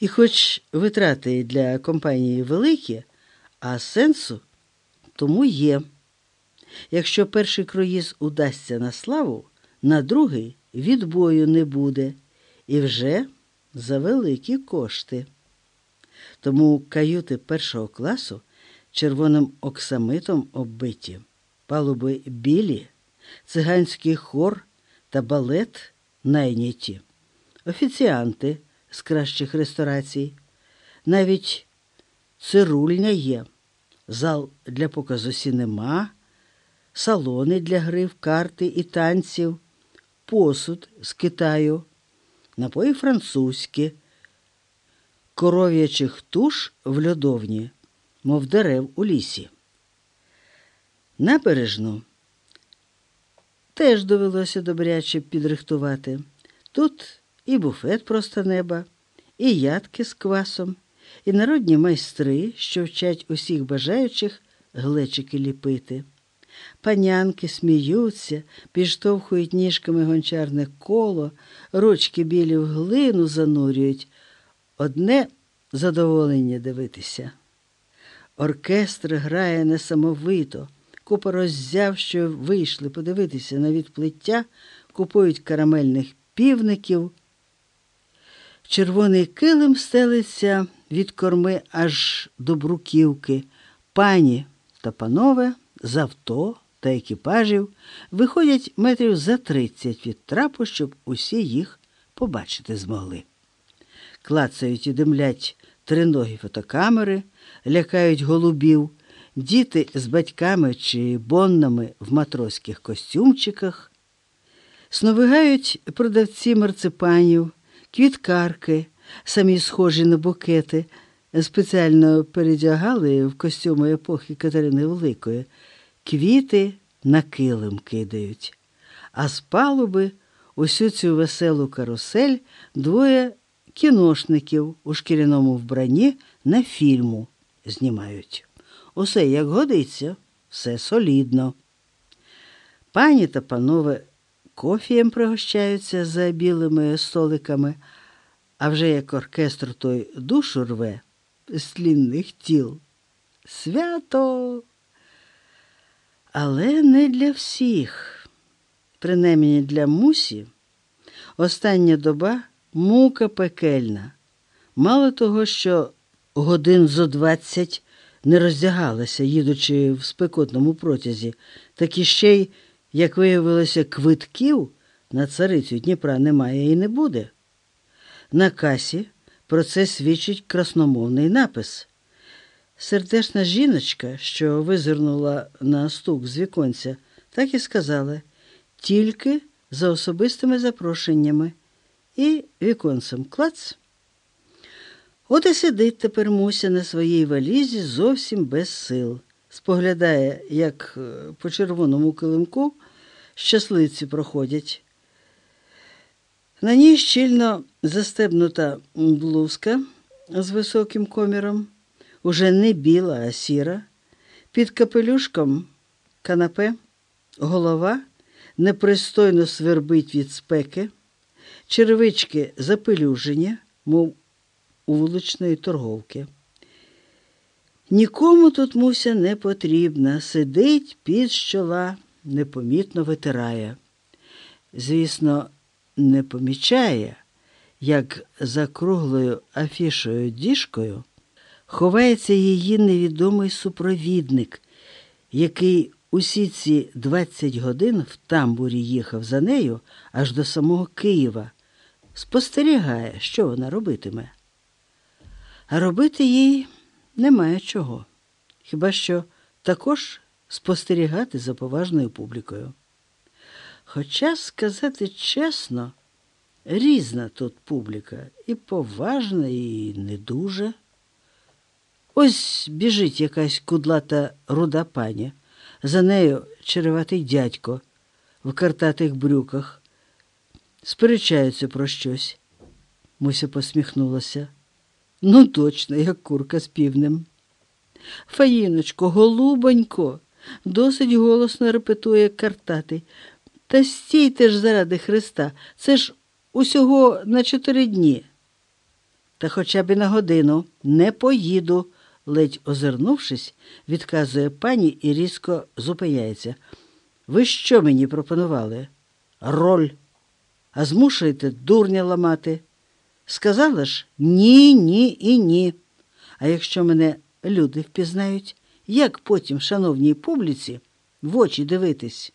І хоч витрати для компанії великі, а сенсу тому є. Якщо перший круїз удасться на славу, на другий відбою не буде і вже за великі кошти. Тому каюти першого класу червоним оксамитом оббиті, палуби білі, циганський хор та балет найняті, офіціанти з кращих ресторацій, навіть цирульня є, зал для показу сінема, салони для гри в карти і танців, посуд з Китаю, напої французькі, коров'ячих туш в льодовні, мов дерев у лісі. Набережну теж довелося добряче підрихтувати. Тут і буфет просто неба, і ядки з квасом, і народні майстри, що вчать усіх бажаючих глечики ліпити. Панянки сміються, підштовхують ніжками гончарне коло, ручки білі в глину занурюють. Одне задоволення дивитися. Оркестр грає несамовито, купа роззяв, що вийшли подивитися на відплиття, купують карамельних півників. Червоний килим стелиться від корми аж до бруківки. Пані та панове з авто та екіпажів виходять метрів за тридцять від трапу, щоб усі їх побачити змогли. Клацають і димлять триногі фотокамери, лякають голубів, діти з батьками чи боннами в матроських костюмчиках, сновигають продавці марципанів, квіткарки, самі схожі на букети, спеціально передягали в костюми епохи Катерини Великої, квіти на килим кидають, а з палуби усю цю веселу карусель двоє кіношників у шкіряному вбранні на фільму знімають. Усе як годиться, все солідно. Пані та панове кофієм пригощаються за білими столиками, а вже як оркестр той душу рве з тлінних тіл. Свято. Але не для всіх, принаймні для мусі, остання доба мука пекельна. Мало того, що годин зо двадцять не роздягалася, їдучи в спекотному протязі, так і ще й, як виявилося, квитків на царицю Дніпра немає і не буде. На касі про це свідчить красномовний напис. Сердешна жіночка, що визирнула на стук з віконця, так і сказала тільки за особистими запрошеннями і віконцем клац. От і сидить тепер Муся на своїй валізі зовсім без сил, споглядає, як е, по червоному килимку щасливці проходять. На ній щільно застебнута блузка з високим коміром, уже не біла, а сіра, під капелюшком канапе, голова непристойно свербить від спеки, черевички запелюжені, мов у вуличної торговки. Нікому тут Муся не потрібна, сидить під щола, непомітно витирає. Звісно, не помічає, як за круглою афішою діжкою ховається її невідомий супровідник, який усі ці 20 годин в тамбурі їхав за нею аж до самого Києва, спостерігає, що вона робитиме. А робити їй немає чого, хіба що також спостерігати за поважною публікою. Хоча, сказати чесно, різна тут публіка, і поважна, і не дуже. Ось біжить якась кудлата руда пані, за нею череватий дядько в картатих брюках. Сперечаються про щось. Муся посміхнулася. Ну, точно, як курка з півнем. Фаїночко, голубонько, досить голосно репетує картатий. Та стійте ж заради Христа, це ж усього на чотири дні. Та хоча б і на годину не поїду, ледь озирнувшись, відказує пані і різко зупиняється. Ви що мені пропонували? Роль. А змушуєте дурня ламати. Сказала ж ні, ні і ні. А якщо мене люди впізнають, як потім, шановній публіці, в очі дивитись?